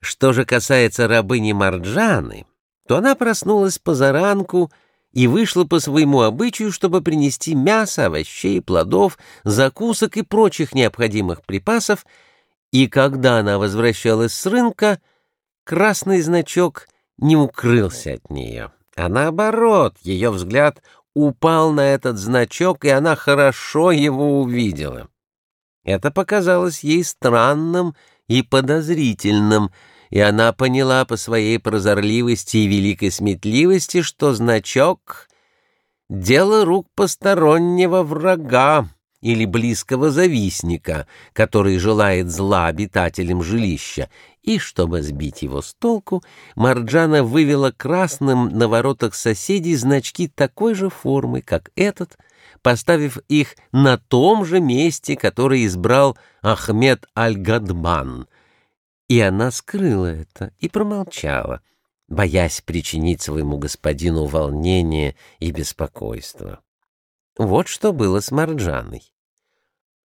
Что же касается рабыни Марджаны, то она проснулась позаранку и вышла по своему обычаю, чтобы принести мясо, овощей, плодов, закусок и прочих необходимых припасов, и когда она возвращалась с рынка, красный значок не укрылся от нее, а наоборот, ее взгляд упал на этот значок, и она хорошо его увидела. Это показалось ей странным и подозрительным, и она поняла по своей прозорливости и великой сметливости, что значок — дело рук постороннего врага или близкого завистника, который желает зла обитателям жилища, и, чтобы сбить его с толку, Марджана вывела красным на воротах соседей значки такой же формы, как этот, поставив их на том же месте, которое избрал Ахмед Аль-Гадман. И она скрыла это и промолчала, боясь причинить своему господину волнение и беспокойство. Вот что было с Марджаной.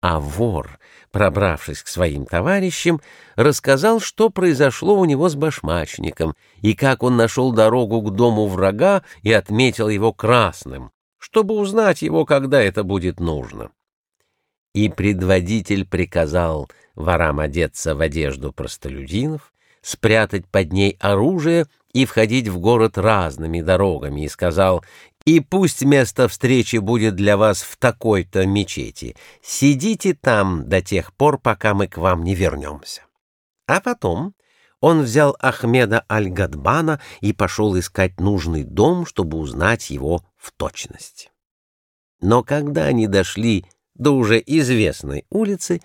А вор, пробравшись к своим товарищам, рассказал, что произошло у него с башмачником, и как он нашел дорогу к дому врага и отметил его красным, чтобы узнать его, когда это будет нужно. И предводитель приказал ворам одеться в одежду простолюдинов, спрятать под ней оружие и входить в город разными дорогами, и сказал, «И пусть место встречи будет для вас в такой-то мечети. Сидите там до тех пор, пока мы к вам не вернемся». А потом он взял Ахмеда Аль-Гадбана и пошел искать нужный дом, чтобы узнать его в точности. Но когда они дошли до уже известной улицы,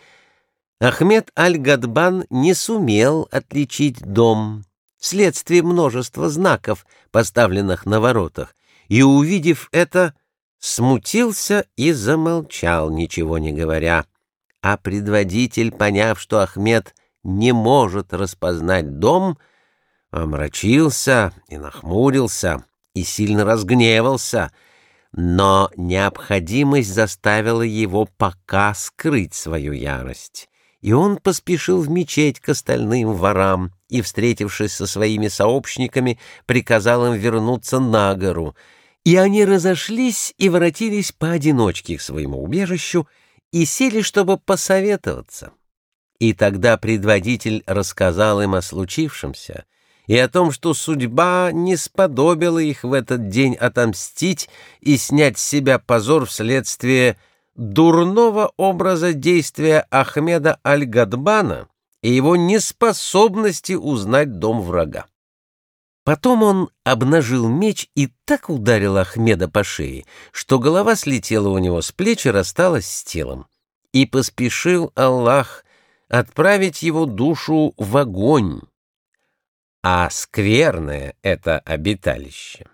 Ахмед Аль-Гадбан не сумел отличить дом вследствие множества знаков, поставленных на воротах, и, увидев это, смутился и замолчал, ничего не говоря. А предводитель, поняв, что Ахмед не может распознать дом, омрачился и нахмурился, и сильно разгневался, но необходимость заставила его пока скрыть свою ярость и он поспешил в мечеть к остальным ворам и, встретившись со своими сообщниками, приказал им вернуться на гору. И они разошлись и воротились поодиночке к своему убежищу и сели, чтобы посоветоваться. И тогда предводитель рассказал им о случившемся и о том, что судьба не сподобила их в этот день отомстить и снять с себя позор вследствие дурного образа действия Ахмеда Аль-Гадбана и его неспособности узнать дом врага. Потом он обнажил меч и так ударил Ахмеда по шее, что голова слетела у него с плеч и рассталась с телом. И поспешил Аллах отправить его душу в огонь. А скверное это обиталище